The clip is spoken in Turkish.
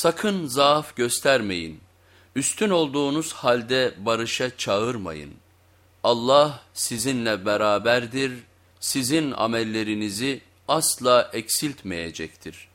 Sakın zaaf göstermeyin. Üstün olduğunuz halde barışa çağırmayın. Allah sizinle beraberdir, sizin amellerinizi asla eksiltmeyecektir.''